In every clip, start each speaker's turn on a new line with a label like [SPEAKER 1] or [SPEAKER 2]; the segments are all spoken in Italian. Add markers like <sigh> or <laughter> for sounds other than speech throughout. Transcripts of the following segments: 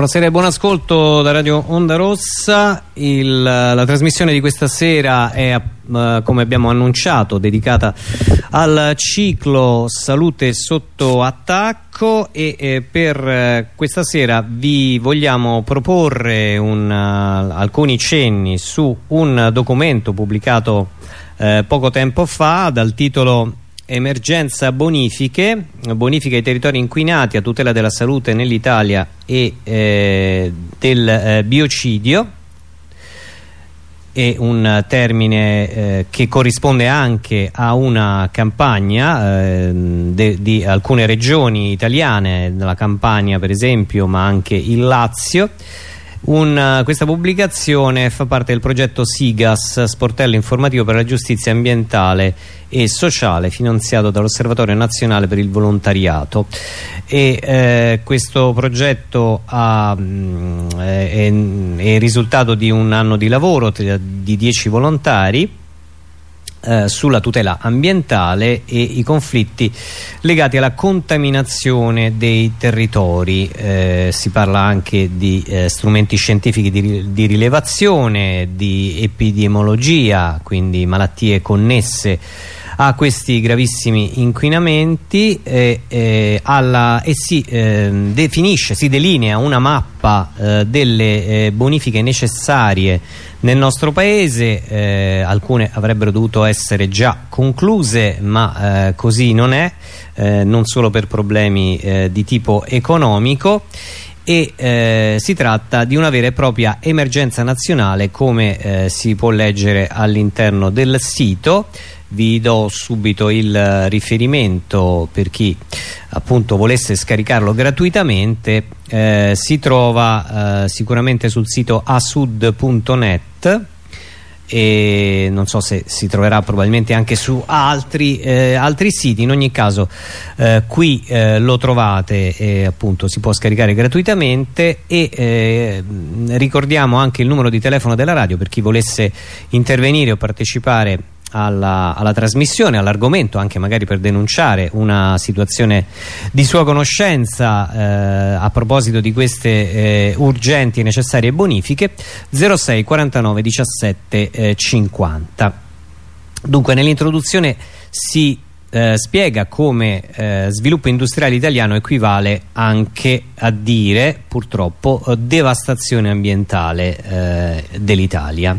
[SPEAKER 1] Buonasera e buon ascolto da Radio Onda Rossa. Il, la trasmissione di questa sera è, uh, come abbiamo annunciato, dedicata al ciclo Salute sotto attacco e eh, per uh, questa sera vi vogliamo proporre un, uh, alcuni cenni su un documento pubblicato poco tempo fa dal titolo emergenza bonifiche, bonifica ai territori inquinati a tutela della salute nell'Italia e eh, del eh, biocidio. È un termine eh, che corrisponde anche a una campagna eh, di alcune regioni italiane, la Campania per esempio ma anche il Lazio una, questa pubblicazione fa parte del progetto SIGAS, sportello informativo per la giustizia ambientale e sociale finanziato dall'Osservatorio Nazionale per il Volontariato. E eh, questo progetto ha, mh, mm, è, è il risultato di un anno di lavoro di 10 volontari eh, sulla tutela ambientale e i conflitti legati alla contaminazione dei territori. Eh, si parla anche di eh, strumenti scientifici di, di, rilevazione di epidemiologia quindi malattie connesse a questi gravissimi inquinamenti e, e, alla, e si eh, definisce, si delinea una mappa eh, delle eh, bonifiche necessarie nel nostro paese, eh, alcune avrebbero dovuto essere già concluse ma eh, così non è, eh, non solo per problemi di tipo economico e eh, si tratta di una vera e propria emergenza nazionale come eh, si può leggere all'interno del sito. Vi do subito il riferimento per chi appunto volesse scaricarlo gratuitamente eh, si trova eh, sicuramente sul sito asud.net e non so se si troverà probabilmente anche su altri, eh, altri siti. In ogni caso eh, qui eh, lo trovate e appunto si può scaricare gratuitamente e eh, ricordiamo anche il numero di telefono della radio per chi volesse intervenire o partecipare alla, alla trasmissione, all'argomento, anche magari per denunciare una situazione di sua conoscenza eh, a proposito di queste eh, urgenti e necessarie bonifiche 06 49 17 eh, 50. Dunque nell'introduzione si eh, spiega come eh, sviluppo industriale italiano equivale anche a dire purtroppo devastazione ambientale eh, dell'Italia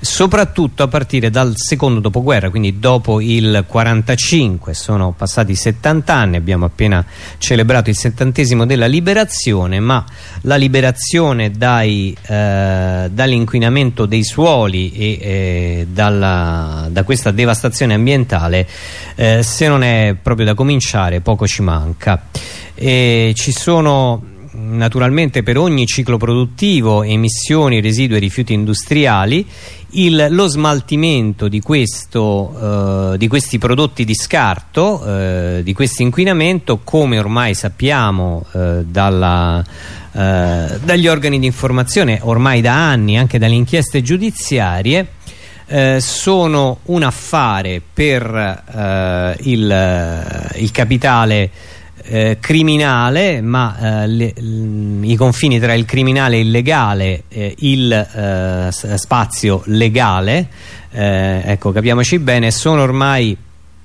[SPEAKER 1] soprattutto a partire dal secondo dopoguerra, quindi dopo il 45, sono passati 70 anni, abbiamo appena celebrato il settantesimo della liberazione, ma la liberazione eh, dall'inquinamento dei suoli e eh, dalla, da questa devastazione ambientale, eh, se non è proprio da cominciare, poco ci manca. E ci sono naturalmente per ogni ciclo produttivo emissioni, residui e rifiuti industriali il, lo smaltimento di, questo, eh, di, questi prodotti di scarto eh, di questo inquinamento come ormai sappiamo eh, dalla, eh, dagli organi di informazione ormai da anni anche dalle inchieste giudiziarie eh, sono un affare per eh, il, il capitale eh, criminale ma eh, le, i confini tra il criminale e il legale eh, il eh, spazio legale eh, ecco capiamoci bene sono ormai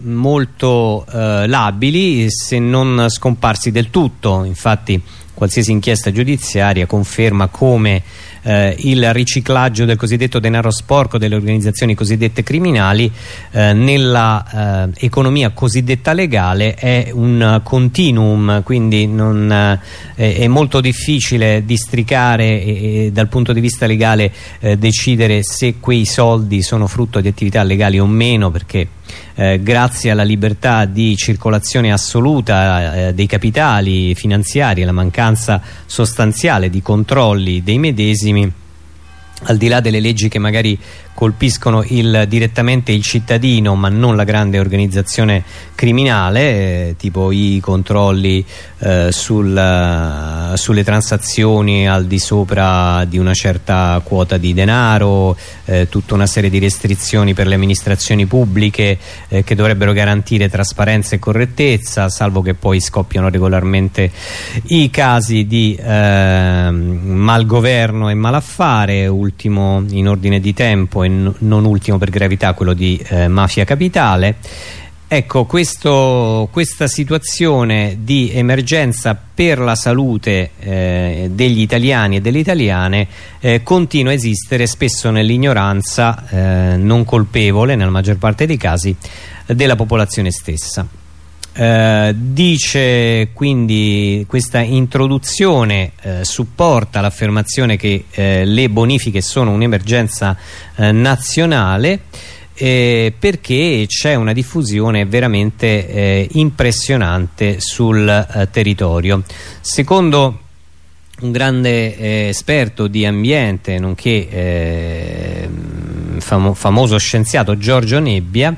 [SPEAKER 1] molto eh, labili se non scomparsi del tutto. Infatti qualsiasi inchiesta giudiziaria conferma come eh, il riciclaggio del cosiddetto denaro sporco delle organizzazioni cosiddette criminali eh, nella eh, economia cosiddetta legale è un continuum quindi non, eh, è molto difficile districare e, e, dal punto di vista legale eh, decidere se quei soldi sono frutto di attività legali o meno perché eh, grazie alla libertà di circolazione assoluta eh, dei capitali finanziari e la mancanza sostanziale di controlli dei medesimi al di là delle leggi che magari colpiscono il, direttamente il cittadino ma non la grande organizzazione criminale eh, tipo i controlli eh, sul, sulle transazioni al di sopra di una certa quota di denaro eh, tutta una serie di restrizioni per le amministrazioni pubbliche eh, che dovrebbero garantire trasparenza e correttezza salvo che poi scoppiano regolarmente i casi di ehm, malgoverno e malaffare ultimo in ordine di tempo e non ultimo per gravità quello di eh, mafia capitale Ecco, questo, questa situazione di emergenza per la salute eh, degli italiani e delle italiane eh, continua a esistere spesso nell'ignoranza eh, non colpevole, nella maggior parte dei casi, della popolazione stessa. Eh, dice quindi questa introduzione eh, supporta l'affermazione che eh, le bonifiche sono un'emergenza nazionale eh, perché c'è una diffusione veramente eh, impressionante sul eh, territorio. Secondo un grande eh, esperto di ambiente nonché eh, famo famoso scienziato Giorgio Nebbia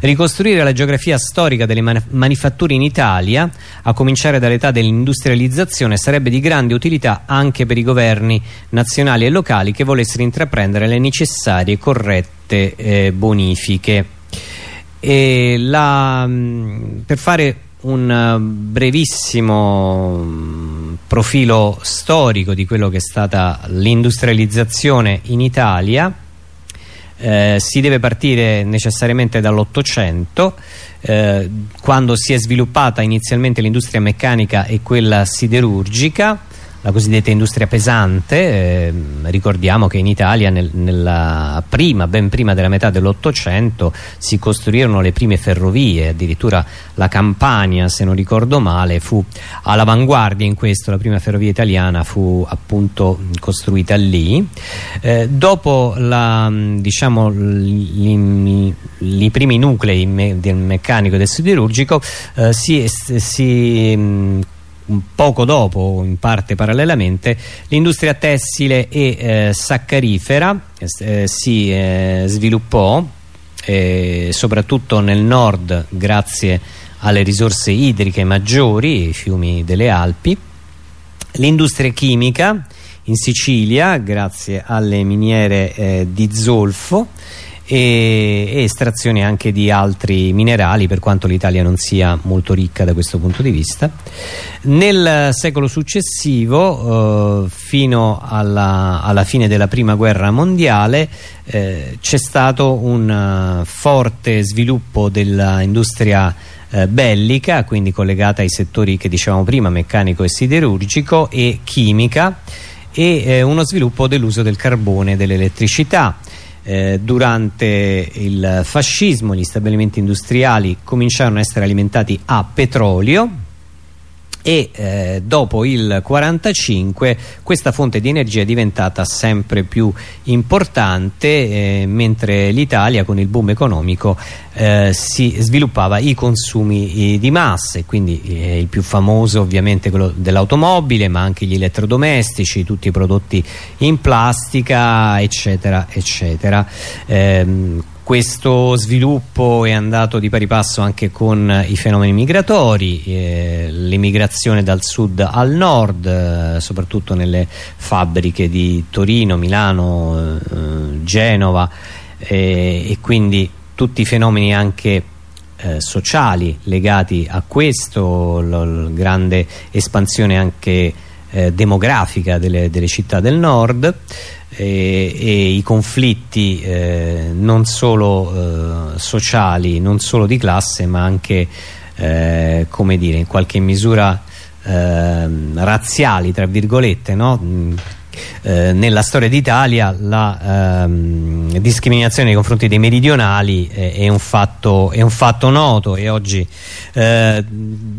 [SPEAKER 1] ricostruire la geografia storica delle man manifatture in Italia a cominciare dall'età dell'industrializzazione sarebbe di grande utilità anche per i governi nazionali e locali che volessero intraprendere le necessarie e corrette eh, bonifiche. E la, per fare un brevissimo profilo storico di quello che è stata l'industrializzazione in Italia eh, si deve partire necessariamente dall'Ottocento eh, quando si è sviluppata inizialmente l'industria meccanica e quella siderurgica la cosiddetta industria pesante eh, ricordiamo che in Italia nel, nella prima, ben prima della metà dell'Ottocento si costruirono le prime ferrovie addirittura la Campania se non ricordo male fu all'avanguardia in questo la prima ferrovia italiana fu appunto costruita lì. Eh, dopo la, diciamo, i primi nuclei me, del meccanico e del siderurgico eh, si, si poco dopo, in parte parallelamente, l'industria tessile e eh, saccarifera eh, si eh, sviluppò eh, soprattutto nel nord grazie alle risorse idriche maggiori, i fiumi delle Alpi, l'industria chimica in Sicilia grazie alle miniere eh, di zolfo e, e estrazione anche di altri minerali per quanto l'Italia non sia molto ricca da questo punto di vista. Nel secolo successivo eh, fino alla, alla, fine della prima guerra mondiale eh, c'è stato un uh, forte sviluppo dell'industria eh, bellica quindi collegata ai settori che dicevamo prima meccanico e siderurgico e chimica e eh, uno sviluppo dell'uso del carbone e dell'elettricità eh, durante il fascismo gli stabilimenti industriali cominciarono a essere alimentati a petrolio e eh, dopo il 45 questa fonte di energia è diventata sempre più importante eh, mentre l'Italia con il boom economico eh, si sviluppava i consumi di massa e quindi eh, il più famoso ovviamente quello dell'automobile ma anche gli elettrodomestici tutti i prodotti in plastica eccetera eccetera. Ehm, questo sviluppo è andato di pari passo anche con i fenomeni migratori, eh, l'emigrazione dal sud al nord, eh, soprattutto nelle fabbriche di Torino, Milano, eh, Genova eh, e quindi tutti i fenomeni anche eh, sociali legati a questo, la grande espansione anche eh, demografica delle, delle città del nord e, e i conflitti eh, non solo eh, sociali, non solo di classe ma anche eh, come dire in qualche misura ehm, razziali tra virgolette no? Eh, nella storia d'Italia la ehm, discriminazione nei confronti dei meridionali è, è, un, fatto, è un, fatto, noto e oggi eh,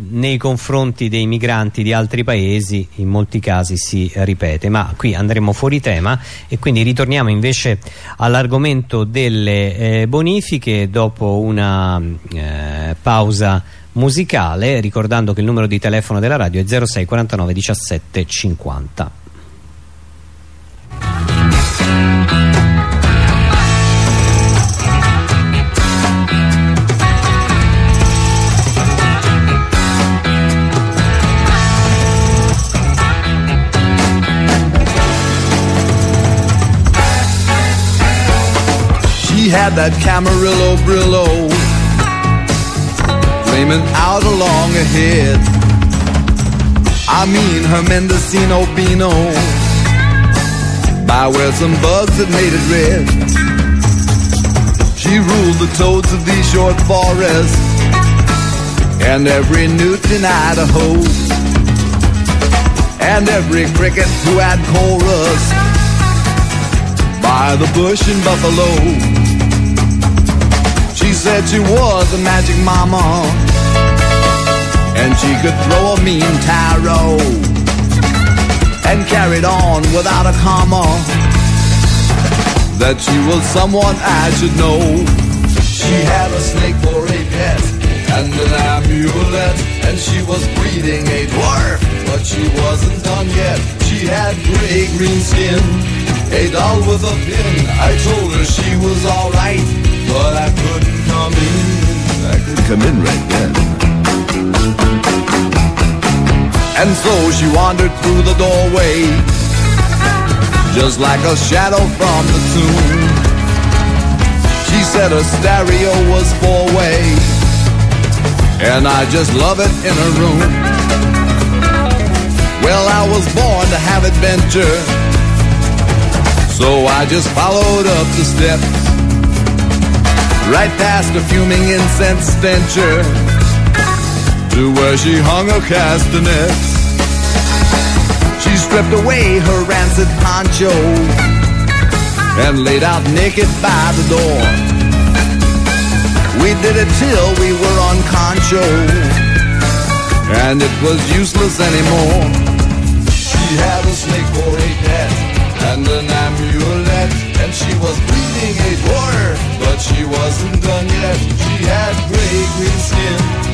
[SPEAKER 1] nei confronti dei migranti di altri paesi in molti casi si ripete. Ma qui andremo fuori tema e quindi ritorniamo invece all'argomento delle eh, bonifiche dopo una eh, pausa musicale ricordando che il numero di telefono della radio è 06 49 17 50
[SPEAKER 2] She had that Camarillo Brillo flaming out along ahead. I mean her Mendocino Beano by where some bugs had made it red. She ruled the toads of these short forests. And every newt in Idaho. And every cricket who had chorus. By the bush in Buffalo. She said she was a magic mama. And she could throw a mean tarot and carried on without a comma that she was someone I should know. She had a snake for a pet and an amulet, and she was breeding a dwarf, but she wasn't done yet. She had gray green skin, a doll with a pin. I told her she was alright, but I couldn't come in. I could come in right then. And so she wandered through the doorway, just like a shadow from the tomb. She said her stereo was four-way, and I just love it in her room. Well, I was born to have adventure, so I just followed up the steps, right past a fuming incense stencher, to where she hung her castanets. She stripped away her rancid poncho and laid out naked by the door. We did it till we were on concho, and it was useless anymore. She had a snake for a pet and an amulet, and she was breeding a dwarf, but she wasn't done yet. She had gray green skin,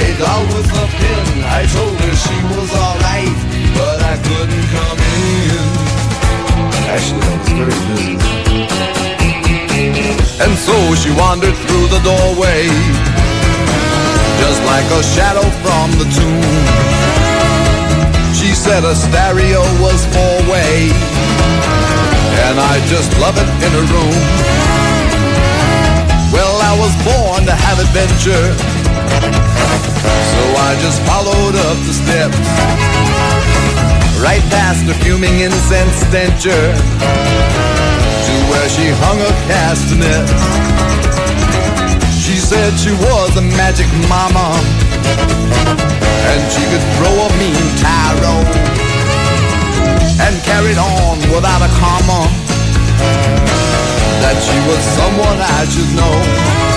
[SPEAKER 2] a doll with a pin. I told her she was alright, but I couldn't come in. Actually, I was very busy. And so she wandered through the doorway, just like a shadow from the tomb. She said a stereo was four-way, and I just love it in a room. Well, I was born to have adventure, so I just followed up the steps, right past the fuming incense stencher to where she hung her castanets. She said she was a magic mama and she could throw a mean tarot and carried on without a comma that she was someone I should know.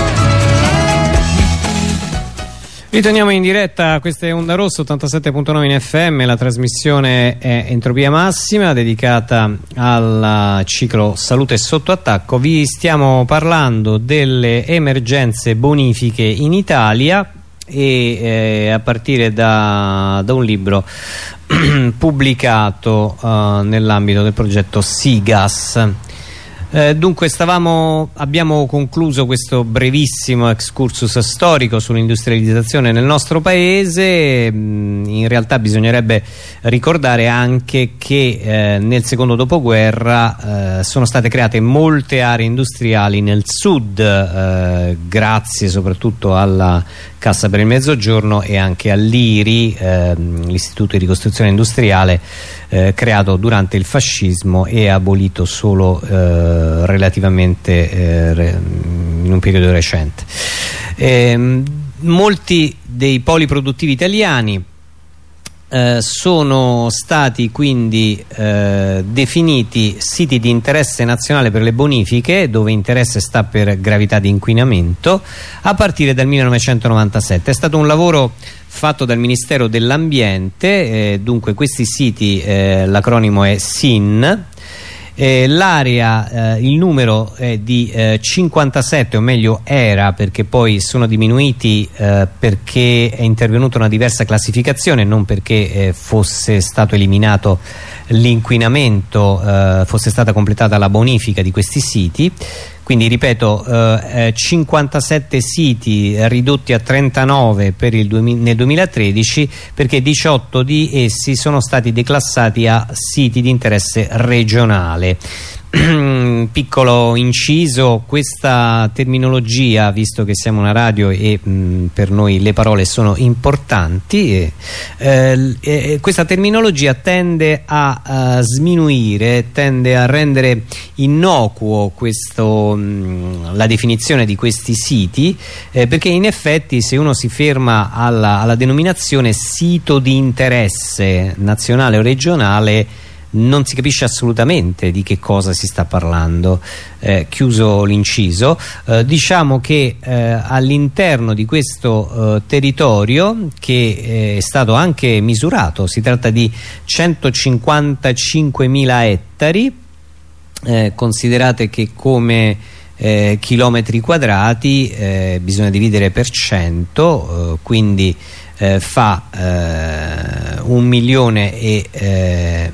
[SPEAKER 1] Ritorniamo in diretta, questa è Onda Rossa 87.9 in FM, la trasmissione è Entropia Massima dedicata al ciclo Salute sotto attacco. Vi stiamo parlando delle emergenze bonifiche in Italia e eh, a partire da, da un libro <clears throat> pubblicato eh, nell'ambito del progetto SIGAS. Eh, dunque stavamo, abbiamo concluso questo brevissimo excursus storico sull'industrializzazione nel nostro paese. Mm, in realtà bisognerebbe ricordare anche che eh, nel secondo dopoguerra eh, sono state create molte aree industriali nel sud grazie soprattutto alla Cassa per il Mezzogiorno e anche all'IRI, ehm, l'Istituto di Ricostruzione Industriale eh, creato durante il fascismo e abolito solo eh, relativamente eh, re, in un periodo recente. Ehm, molti dei poli produttivi italiani eh, sono stati quindi eh, definiti siti di interesse nazionale per le bonifiche dove interesse sta per gravità di inquinamento a partire dal 1997 è stato un lavoro fatto dal Ministero dell'Ambiente eh, dunque questi siti eh, l'acronimo è SIN eh, l'area, eh, il numero è di eh, 57 o meglio era perché poi sono diminuiti eh, perché è intervenuta una diversa classificazione non perché eh, fosse stato eliminato l'inquinamento eh, fosse stata completata la bonifica di questi siti quindi ripeto eh, 57 siti ridotti a 39 nel 2013 perché 18 di essi sono stati declassati a siti di interesse regionale <clears throat> piccolo inciso, questa terminologia, visto che siamo una radio e mh, per noi le parole sono importanti, e, eh, eh, questa terminologia tende a, a, sminuire, tende a rendere innocuo questo, mh, la definizione di questi siti, eh, perché in effetti se uno si ferma alla, alla denominazione sito di interesse nazionale o regionale non si capisce assolutamente di che cosa si sta parlando. Eh, chiuso l'inciso. Eh, diciamo che eh, all'interno di questo eh, territorio che eh, è stato anche misurato si tratta di 155.000 ettari eh, considerate che come chilometri quadrati bisogna dividere per cento quindi fa un milione e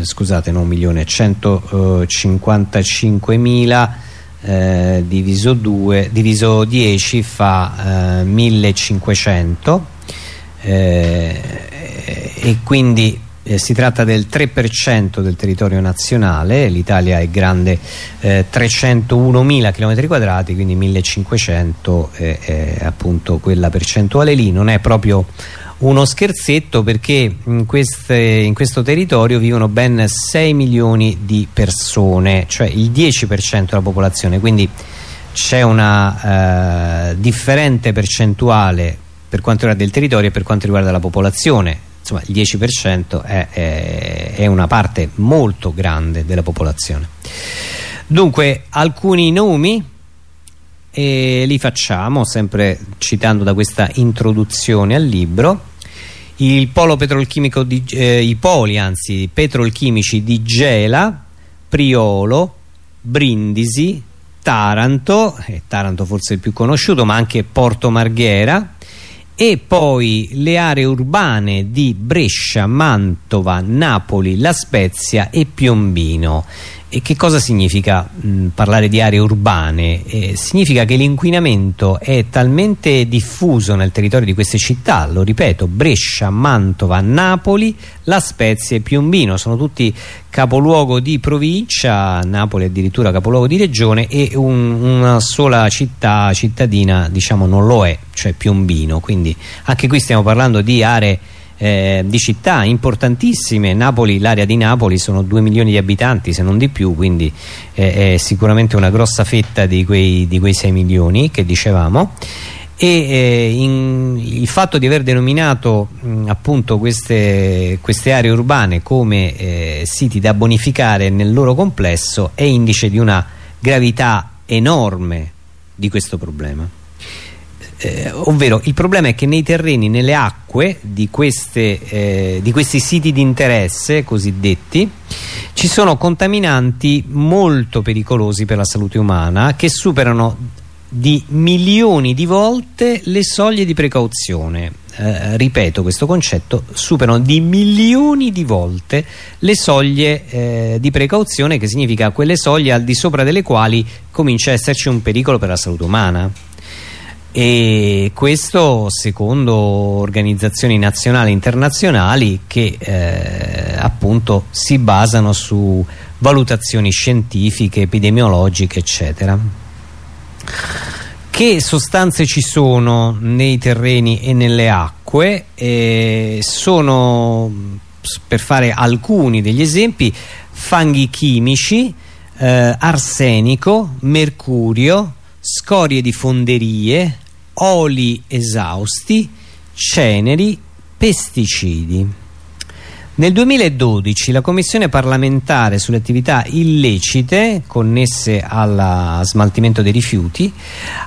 [SPEAKER 1] scusate non un milione 155 mila eh, diviso 2 diviso 10 fa eh, 1500 eh, e quindi eh, si tratta del 3% del territorio nazionale l'Italia è grande eh, 301.000 km quadrati quindi 1500 è appunto quella percentuale lì non è proprio uno scherzetto perché in, queste, in, questo territorio vivono ben 6 milioni di persone, cioè il 10% della popolazione, quindi c'è una eh, differente percentuale per quanto riguarda il territorio e per quanto riguarda la popolazione. Insomma, il 10% è, è, è una parte molto grande della popolazione. Dunque, alcuni nomi e li facciamo sempre citando da questa introduzione al libro il polo petrolchimico di, eh, i poli anzi petrolchimici di Gela Priolo Brindisi Taranto eh, Taranto forse il più conosciuto ma anche Porto Marghera e poi le aree urbane di Brescia, Mantova, Napoli, La Spezia e Piombino e che cosa significa mh, parlare di aree urbane? Eh, significa che l'inquinamento è talmente diffuso nel territorio di queste città, lo ripeto, Brescia, Mantova, Napoli, La Spezia e Piombino, sono tutti capoluogo di provincia, Napoli addirittura capoluogo di regione e un, una sola città cittadina diciamo non lo è, cioè Piombino, quindi anche qui stiamo parlando di aree eh, di città importantissime. Napoli, l'area di Napoli sono 2 milioni di abitanti se non di più quindi eh, è sicuramente una grossa fetta di quei, di quei 6 milioni che dicevamo. E eh, in, il fatto di aver denominato mh, appunto queste, queste, aree urbane come eh, siti da bonificare nel loro complesso è indice di una gravità enorme di questo problema eh, ovvero il problema è che nei terreni, nelle acque di, queste, eh, di questi siti di interesse cosiddetti ci sono contaminanti molto pericolosi per la salute umana che superano di milioni di volte le soglie di precauzione. Eh, ripeto questo concetto superano di milioni di volte le soglie eh, di precauzione che significa quelle soglie al di sopra delle quali comincia a esserci un pericolo per la salute umana e questo secondo organizzazioni nazionali e internazionali che eh, appunto si basano su valutazioni scientifiche, epidemiologiche eccetera. Che sostanze ci sono nei terreni e nelle acque? Eh, sono per fare alcuni degli esempi fanghi chimici eh, arsenico, mercurio scorie di fonderie, oli esausti, ceneri, pesticidi. Nel 2012 la Commissione parlamentare sulle attività illecite connesse al smaltimento dei rifiuti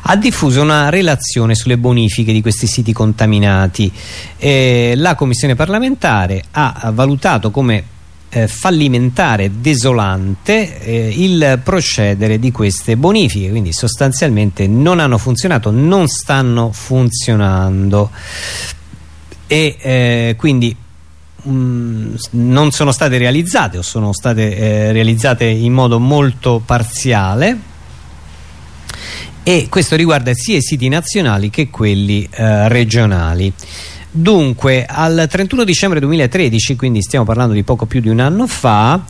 [SPEAKER 1] ha diffuso una relazione sulle bonifiche di questi siti contaminati. Eh, la Commissione parlamentare ha valutato come eh, fallimentare, desolante eh, il procedere di queste bonifiche, quindi sostanzialmente non hanno funzionato, non stanno funzionando. E eh, quindi mm, non sono state realizzate o sono state eh, realizzate in modo molto parziale. E questo riguarda sia i siti nazionali che quelli eh, regionali. Dunque, al 31 dicembre 2013, quindi stiamo parlando di poco più di un anno fa,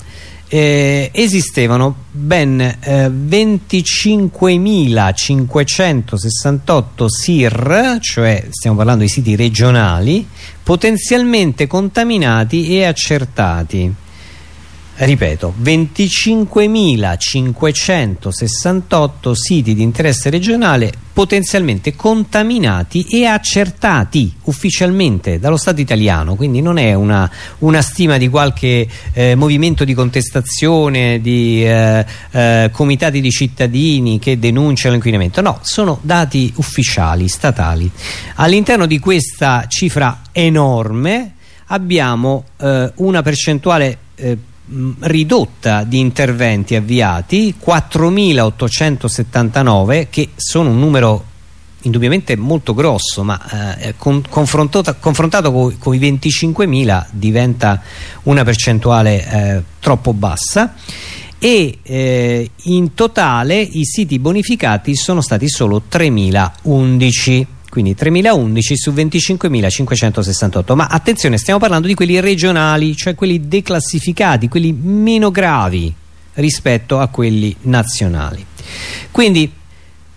[SPEAKER 1] eh, esistevano ben eh, 25.568 SIR, cioè stiamo parlando di siti regionali, potenzialmente contaminati e accertati ripeto 25.568 siti di interesse regionale potenzialmente contaminati e accertati ufficialmente dallo Stato italiano. Quindi non è una, una stima di qualche eh, movimento di contestazione di eh, eh, comitati di cittadini che denunciano l'inquinamento. No, sono dati ufficiali, statali. All'interno di questa cifra enorme abbiamo eh, una percentuale eh, ridotta di interventi avviati 4.879 che sono un numero indubbiamente molto grosso ma eh, con, confrontato, confrontato con, con i 25.000 diventa una percentuale eh, troppo bassa. E eh, in totale i siti bonificati sono stati solo 3.011 quindi 3011 su 25.568 ma attenzione stiamo parlando di quelli regionali cioè quelli declassificati quelli meno gravi rispetto a quelli nazionali. Quindi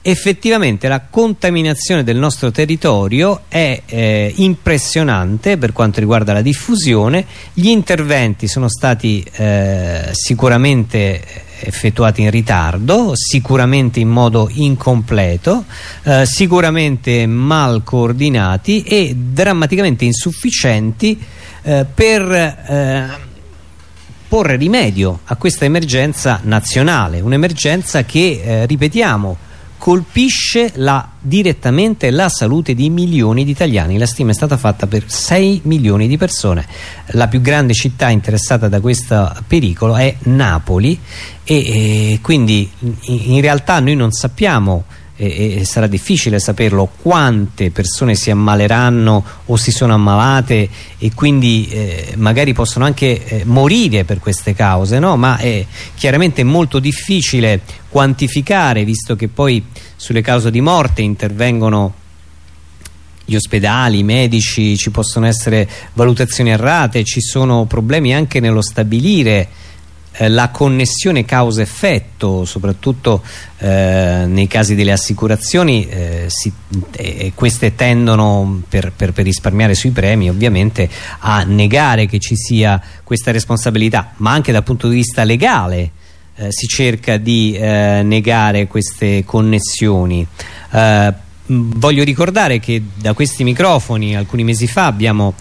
[SPEAKER 1] effettivamente la contaminazione del nostro territorio è eh, impressionante per quanto riguarda la diffusione. Gli interventi sono stati eh, sicuramente effettuati in ritardo, sicuramente in modo incompleto, eh, sicuramente mal coordinati e drammaticamente insufficienti eh, per eh, porre rimedio a questa emergenza nazionale, un'emergenza che, eh, ripetiamo, colpisce la, direttamente la salute di milioni di italiani. La stima è stata fatta per 6 milioni di persone. La più grande città interessata da questo pericolo è Napoli e, e quindi in, in realtà noi non sappiamo e, e, sarà difficile saperlo quante persone si ammaleranno o si sono ammalate e quindi eh, magari possono anche eh, morire per queste cause no? ma è chiaramente molto difficile quantificare visto che poi sulle cause di morte intervengono gli ospedali, i medici, ci possono essere valutazioni errate, ci sono problemi anche nello stabilire eh, la connessione causa-effetto soprattutto eh, nei casi delle assicurazioni eh, si, eh, queste tendono per, per, per, risparmiare sui premi ovviamente a negare che ci sia questa responsabilità ma anche dal punto di vista legale eh, si cerca di negare queste connessioni. Voglio ricordare che da questi microfoni alcuni mesi fa abbiamo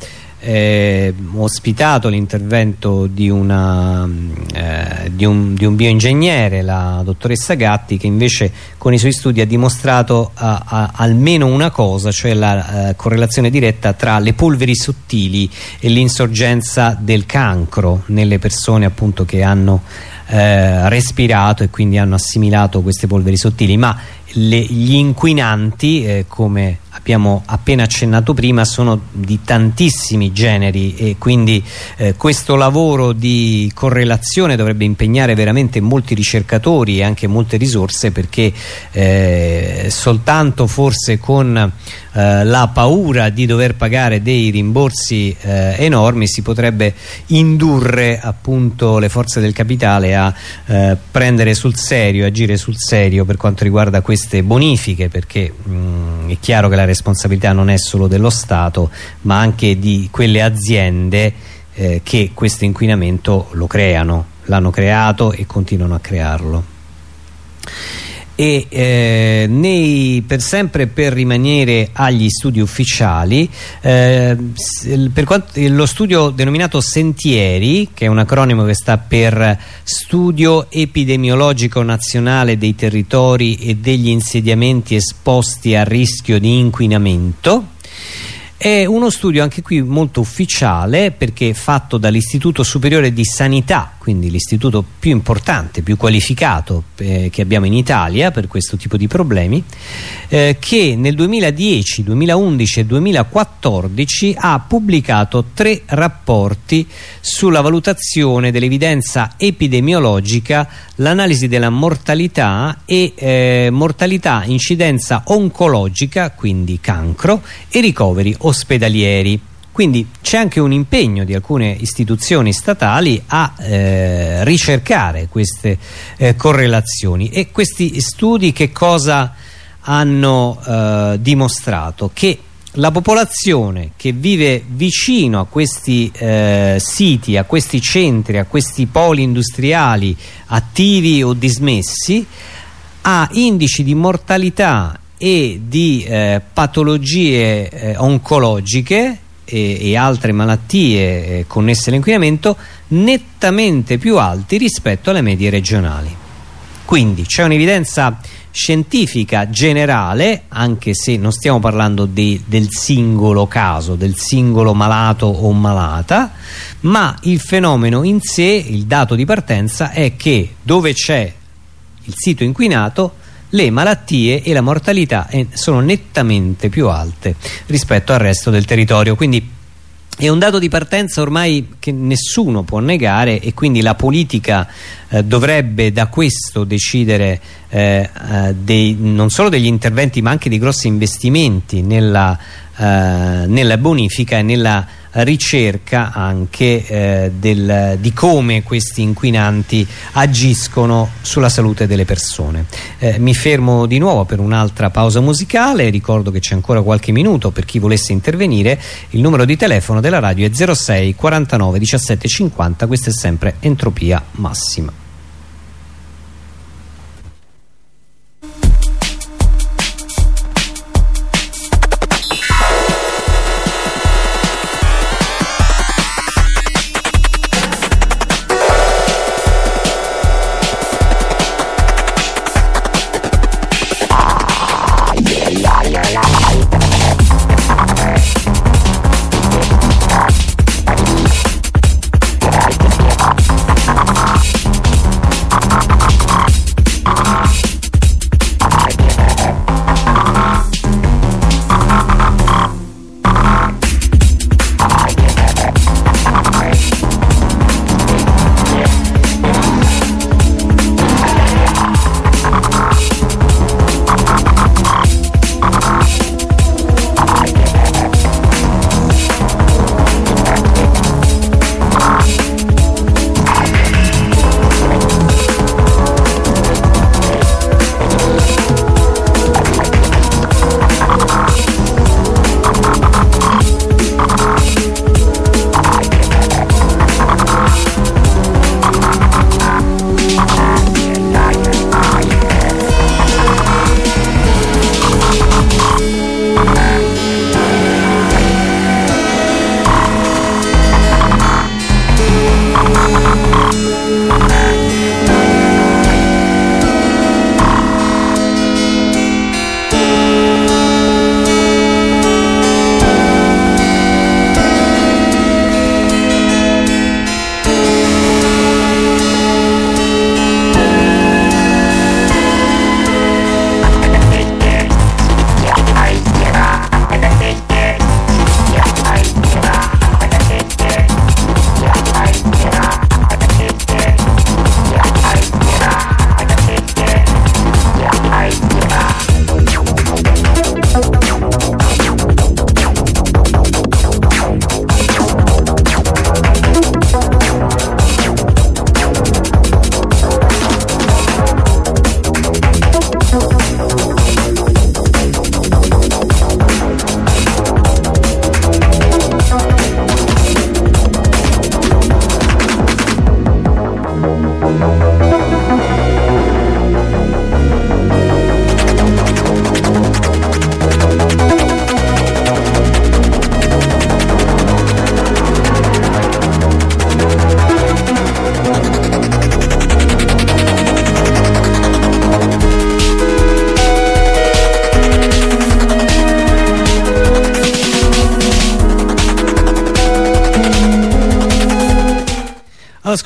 [SPEAKER 1] eh, ospitato l'intervento di, eh, di, un, di un bioingegnere, la dottoressa Gatti, che invece con i suoi studi ha dimostrato a, a, almeno una cosa, cioè la eh, correlazione diretta tra le polveri sottili e l'insorgenza del cancro nelle persone appunto che hanno eh, respirato e quindi hanno assimilato queste polveri sottili, ma le, gli inquinanti, eh, come abbiamo appena accennato prima sono di tantissimi generi e quindi eh, questo lavoro di correlazione dovrebbe impegnare veramente molti ricercatori e anche molte risorse perché eh, soltanto forse con eh, la paura di dover pagare dei rimborsi eh, enormi si potrebbe indurre appunto le forze del capitale a eh, prendere sul serio, agire sul serio per quanto riguarda queste bonifiche perché mh, è chiaro che la responsabilità non è solo dello Stato ma anche di quelle aziende eh, che questo inquinamento lo creano, l'hanno creato e continuano a crearlo e eh, nei, per sempre per rimanere agli studi ufficiali eh, per quanto, lo studio denominato Sentieri che è un acronimo che sta per Studio Epidemiologico Nazionale dei Territori e degli insediamenti esposti a rischio di inquinamento è uno studio anche qui molto ufficiale perché fatto dall'Istituto Superiore di Sanità, quindi l'istituto più importante, più qualificato eh, che abbiamo in Italia per questo tipo di problemi, eh, che nel 2010, 2011 e 2014 ha pubblicato tre rapporti sulla valutazione dell'evidenza epidemiologica, l'analisi della mortalità e eh, mortalità incidenza oncologica, quindi cancro, e ricoveri ospedalieri quindi c'è anche un impegno di alcune istituzioni statali a eh, ricercare queste eh, correlazioni e questi studi che cosa hanno eh, dimostrato? Che la popolazione che vive vicino a questi eh, siti, a questi centri, a questi poli industriali attivi o dismessi ha indici di mortalità e di eh, patologie eh, oncologiche e, e, altre malattie eh, connesse all'inquinamento nettamente più alti rispetto alle medie regionali. Quindi c'è un'evidenza scientifica generale, anche se non stiamo parlando di, del singolo caso, del singolo malato o malata, ma il fenomeno in sé, il dato di partenza è che dove c'è il sito inquinato le malattie e la mortalità eh, sono nettamente più alte rispetto al resto del territorio. Quindi è un dato di partenza ormai che nessuno può negare e quindi la politica eh, dovrebbe da questo decidere eh, eh, dei, non solo degli interventi ma anche di grossi investimenti nella, eh, nella bonifica e nella ricerca anche eh, del, di come questi inquinanti agiscono sulla salute delle persone. Eh, mi fermo di nuovo per un'altra pausa musicale, ricordo che c'è ancora qualche minuto per chi volesse intervenire, il numero di telefono della radio è 06 49 17 50, questa è sempre entropia massima.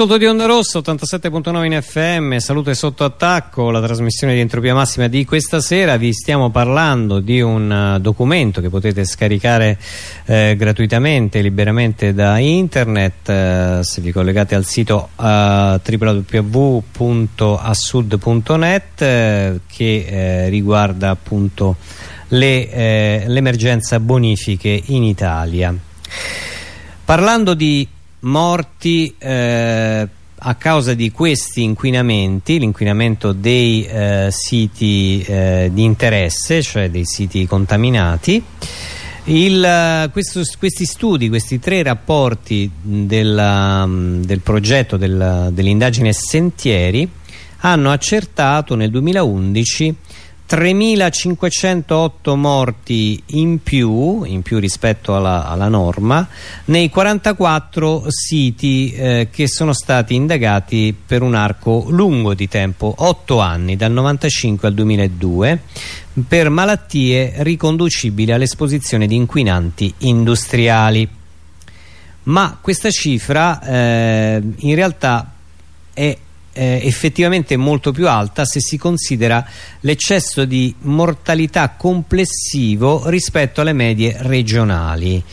[SPEAKER 1] All'ascolto di Onda Rossa 87.9 in FM, salute sotto attacco, la trasmissione di Entropia Massima di questa sera. Vi stiamo parlando di un uh, documento che potete scaricare eh, gratuitamente, liberamente da internet, eh, se vi collegate al sito uh, www.assud.net eh, che eh, riguarda appunto l'emergenza bonifiche in Italia. Parlando di morti eh, a causa di questi inquinamenti, l'inquinamento dei eh, siti eh, di interesse, cioè dei siti contaminati, il, questo, questi studi, questi tre rapporti del, del progetto del, dell'indagine Sentieri hanno accertato nel 2011 3.508 morti in più, in più rispetto alla, alla norma, nei 44 siti eh, che sono stati indagati per un arco lungo di tempo, 8 anni, dal 95 al 2002, per malattie riconducibili all'esposizione di inquinanti industriali. Ma questa cifra eh, in realtà è eh, effettivamente molto più alta se si considera l'eccesso di mortalità complessivo rispetto alle medie regionali.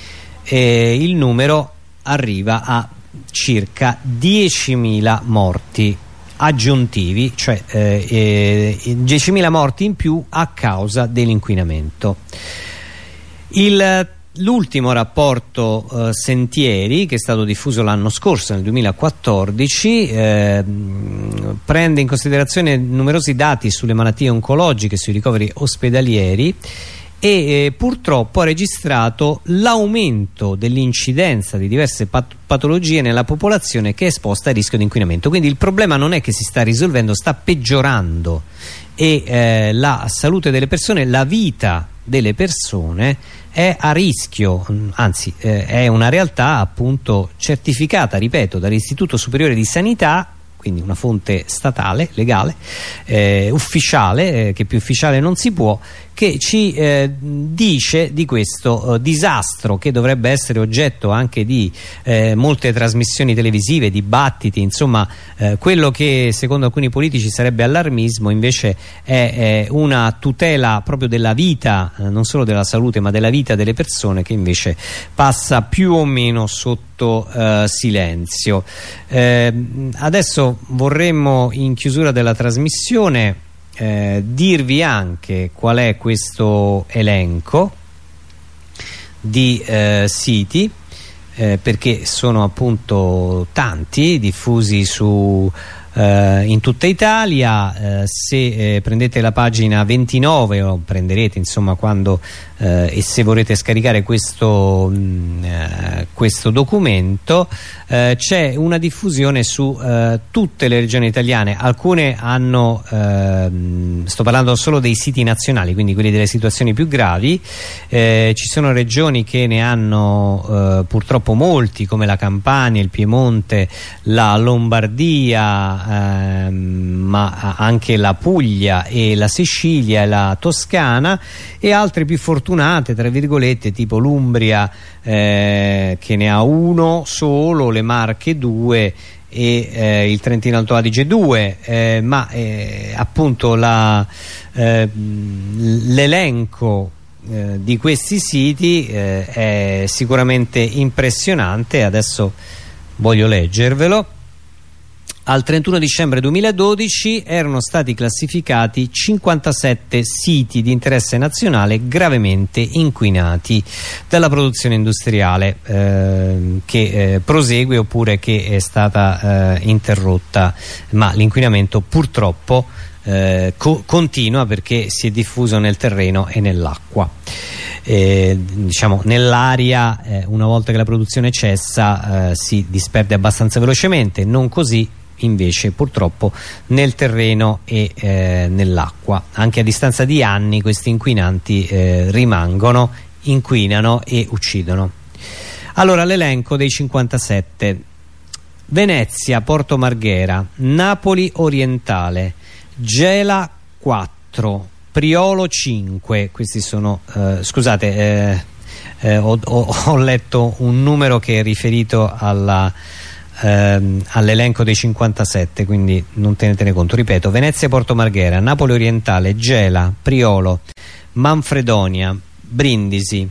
[SPEAKER 1] Eh, il numero arriva a circa 10.000 morti aggiuntivi, cioè eh, 10.000 eh, morti in più a causa dell'inquinamento. Il L'ultimo rapporto eh, Sentieri, che è stato diffuso l'anno scorso, nel 2014, eh, prende in considerazione numerosi dati sulle malattie oncologiche, sui ricoveri ospedalieri e eh, purtroppo ha registrato l'aumento dell'incidenza di diverse pat patologie nella popolazione che è esposta al rischio di inquinamento. Quindi il problema non è che si sta risolvendo, sta peggiorando e eh, la salute delle persone, la vita delle persone è a rischio, anzi eh, è una realtà appunto certificata, ripeto, dall'Istituto Superiore di Sanità quindi una fonte statale, legale, eh, ufficiale, eh, che più ufficiale non si può, che ci eh, dice di questo eh, disastro che dovrebbe essere oggetto anche di eh, molte trasmissioni televisive, dibattiti, insomma eh, quello che secondo alcuni politici sarebbe allarmismo invece è, è una tutela proprio della vita, eh, non solo della salute ma della vita delle persone che invece passa più o meno sotto eh, silenzio. adesso vorremmo in chiusura della trasmissione eh, dirvi anche qual è questo elenco di eh, siti eh, perché sono appunto tanti diffusi su eh, in tutta Italia. Eh, se eh, prendete la pagina 29 o prenderete insomma quando eh, e se volete scaricare questo, mh, mm, eh, questo documento c'è una diffusione su tutte le regioni italiane. Alcune hanno ehm, sto parlando solo dei siti nazionali quindi quelli delle situazioni più gravi. Ci sono regioni che ne hanno purtroppo molti come la Campania, il Piemonte la Lombardia ehm, ma anche la Puglia e la Sicilia e la Toscana e altre più fortunate tra virgolette tipo l'Umbria eh, che ne ha uno solo, le Marche due e eh, il Trentino Alto Adige 2 eh, ma eh, appunto eh, l'elenco eh, di questi siti è sicuramente impressionante. Adesso voglio leggervelo al 31 dicembre 2012 erano stati classificati 57 siti di interesse nazionale gravemente inquinati dalla produzione industriale eh, che eh, prosegue oppure che è stata eh, interrotta. Ma l'inquinamento purtroppo eh, co continua perché si è diffuso nel terreno e nell'acqua. Eh, diciamo, nell'aria eh, una volta che la produzione cessa eh, si disperde abbastanza velocemente non così invece purtroppo nel terreno e eh, nell'acqua. Anche a distanza di anni questi inquinanti eh, rimangono, inquinano e uccidono. Allora l'elenco dei 57. Venezia, Porto Marghera, Napoli orientale, Gela 4, Priolo 5, questi sono, eh, scusate, eh, eh, ho, ho, ho letto un numero che è riferito alla ehm, all'elenco dei 57 quindi non tenetene conto. Ripeto Venezia Porto Marghera Napoli Orientale Gela Priolo Manfredonia Brindisi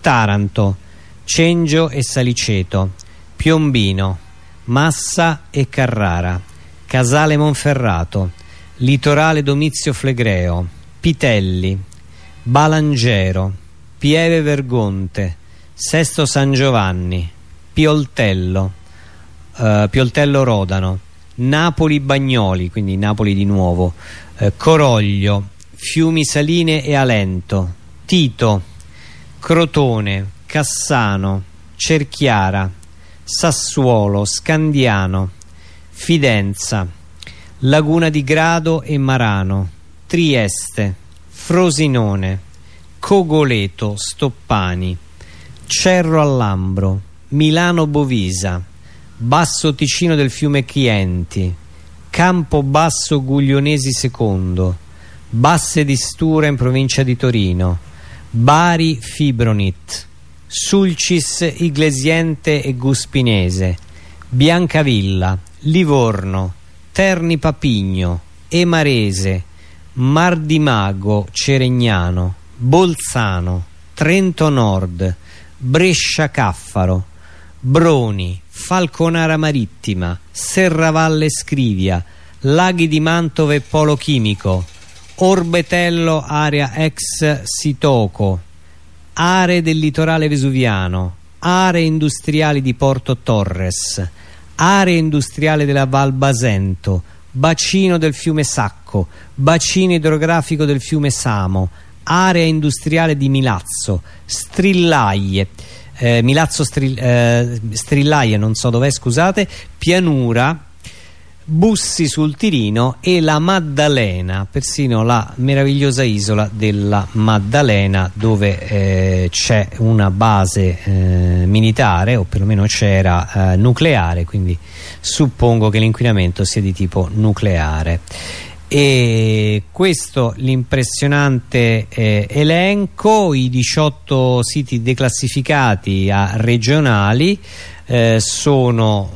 [SPEAKER 1] Taranto Cengio e Saliceto Piombino Massa e Carrara Casale Monferrato Litorale Domizio Flegreo Pitelli Balangero Pieve Vergonte Sesto San Giovanni Pioltello eh, Pioltello Rodano Napoli Bagnoli quindi Napoli di nuovo eh, Coroglio Fiumi Saline e Alento Tito Crotone Cassano Cerchiara Sassuolo Scandiano Fidenza Laguna di Grado e Marano Trieste Frosinone Cogoleto Stoppani Cerro Allambro Milano Bovisa Basso Ticino del fiume Chienti Campo Basso Guglionesi II Basse di Stura in provincia di Torino Bari Fibronit Sulcis Iglesiente e Guspinese Biancavilla Livorno Terni Papigno Emarese Mar di Mago Ceregnano Bolzano Trento Nord Brescia Caffaro Broni Falconara Marittima Serravalle Scrivia Laghi di Mantova e Polo Chimico Orbetello area ex Sitoco aree del litorale vesuviano aree industriali di Porto Torres area industriale della Val Basento bacino del fiume Sacco bacino idrografico del fiume Samo area industriale di Milazzo Strillaie eh, Milazzo Stril, eh, Strillaie non so dov'è scusate pianura Bussi sul Tirino e la Maddalena, persino la meravigliosa isola della Maddalena dove eh, c'è una base eh, militare o perlomeno c'era eh, nucleare, quindi suppongo che l'inquinamento sia di tipo nucleare e questo l'impressionante eh, elenco i 18 siti declassificati a regionali eh, sono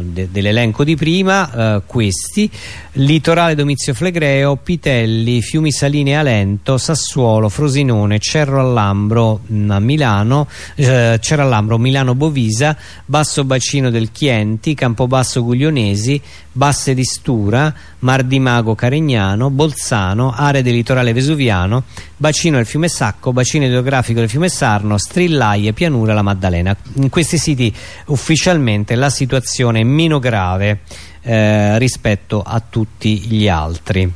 [SPEAKER 1] eh, de dell'elenco di prima eh, questi Litorale Domizio Flegreo, Pitelli, Fiumi Saline Alento, Sassuolo, Frosinone, Cerro Allambro mm, a Milano, eh, Cerro Allambro, Milano Bovisa, Basso Bacino del Chienti, Campobasso Guglionesi, Basse di Stura, Mar di Mago Caregnano, Bolzano, aree del litorale vesuviano, bacino del fiume Sacco, bacino idrografico del fiume Sarno, Strillaie, Pianura, la Maddalena. In questi siti ufficialmente la situazione è meno grave eh, rispetto a tutti gli altri.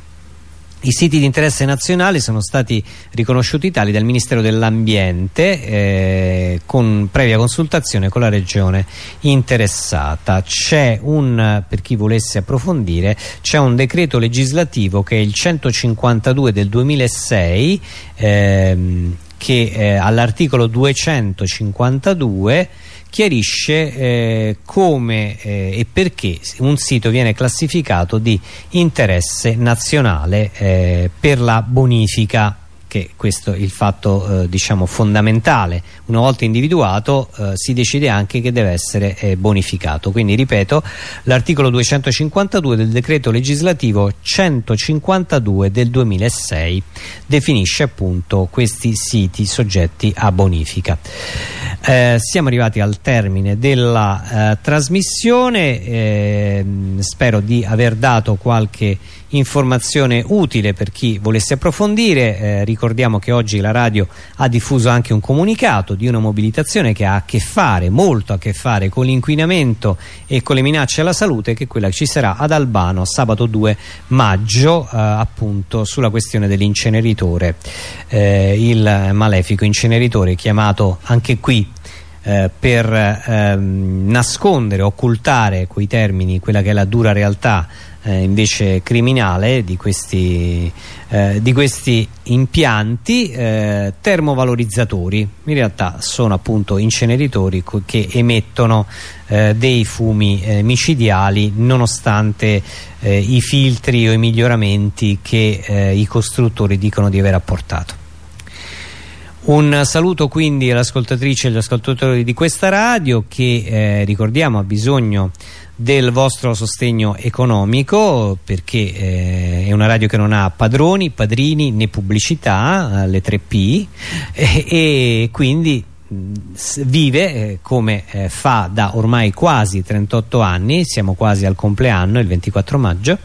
[SPEAKER 1] I siti di interesse nazionale sono stati riconosciuti tali dal Ministero dell'Ambiente eh, con previa consultazione con la regione interessata. Un, per chi volesse approfondire, c'è un decreto legislativo che è il 152 del 2006 ehm, che eh, all'articolo 252 chiarisce eh, come eh, e perché un sito viene classificato di interesse nazionale eh, per la bonifica che questo è il fatto eh, diciamo fondamentale una volta individuato eh, si decide anche che deve essere eh, bonificato. Quindi ripeto l'articolo 252 del decreto legislativo 152 del 2006 definisce appunto questi siti soggetti a bonifica. Eh, siamo arrivati al termine della eh, trasmissione. Ehm, spero di aver dato qualche informazione utile per chi volesse approfondire. Eh, ricordiamo che oggi la radio ha diffuso anche un comunicato di una mobilitazione che ha a che fare molto a che fare con l'inquinamento e con le minacce alla salute che è quella che ci sarà ad Albano sabato 2 maggio eh, appunto sulla questione dell'inceneritore. Eh, il malefico inceneritore chiamato anche qui eh, per ehm, nascondere, occultare quei termini, quella che è la dura realtà eh, invece criminale di questi, eh, di questi impianti eh, termovalorizzatori. In realtà sono appunto inceneritori che emettono eh, dei fumi eh, micidiali nonostante eh, i filtri o i miglioramenti che i costruttori dicono di aver apportato. Un saluto quindi all'ascoltatrice e agli ascoltatori di questa radio che ricordiamo ha bisogno del vostro sostegno economico perché eh, è una radio che non ha padroni, padrini né pubblicità, eh, le 3P e, e quindi vive eh, come eh, fa da ormai quasi 38 anni, siamo quasi al compleanno il 24 maggio,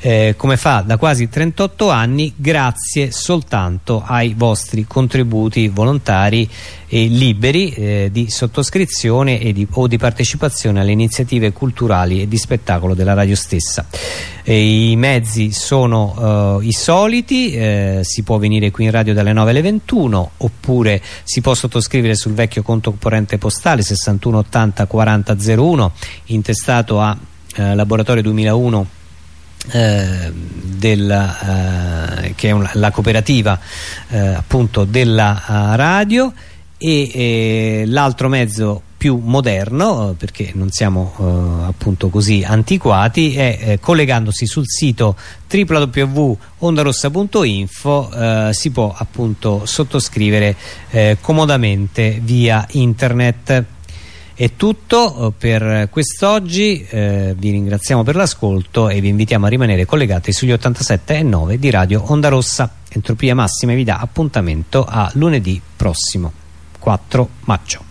[SPEAKER 1] eh, come fa da quasi 38 anni grazie soltanto ai vostri contributi volontari e liberi eh, di sottoscrizione di, o di partecipazione alle iniziative culturali e di spettacolo della radio stessa. E I mezzi sono uh, i soliti, eh, si può venire qui in radio dalle 9 alle 21 oppure si può sottoscrivere sul vecchio conto corrente postale 61 80 40 01 intestato a eh, Laboratorio 2001 eh, della, eh, che è una, la cooperativa eh, appunto della uh, radio e eh, l'altro mezzo più moderno perché non siamo eh, appunto così antiquati è eh, collegandosi sul sito www.ondarossa.info eh, si può appunto sottoscrivere comodamente via internet è tutto eh, per quest'oggi, eh, vi ringraziamo per l'ascolto e vi invitiamo a rimanere collegati sugli 87 e 9 di Radio Onda Rossa. Entropia Massima vi dà appuntamento a lunedì prossimo, 4 maggio.